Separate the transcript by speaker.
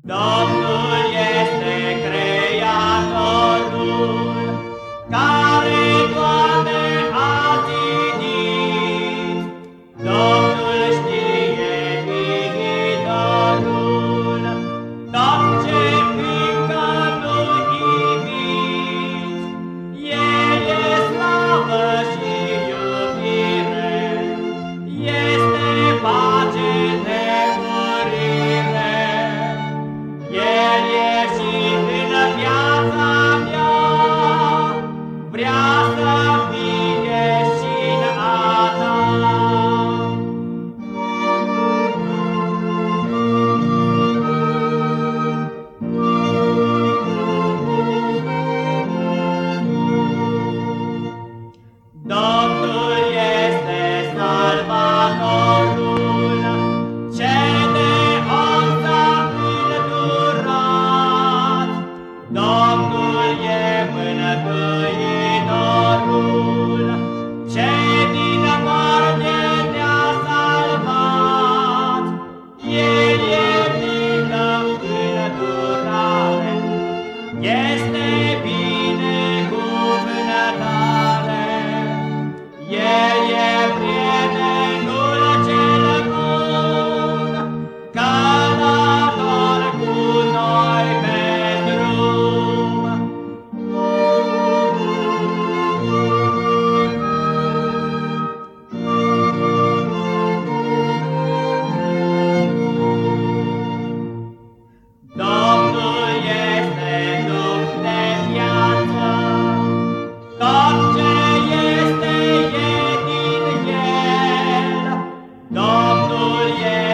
Speaker 1: Domnul yeah.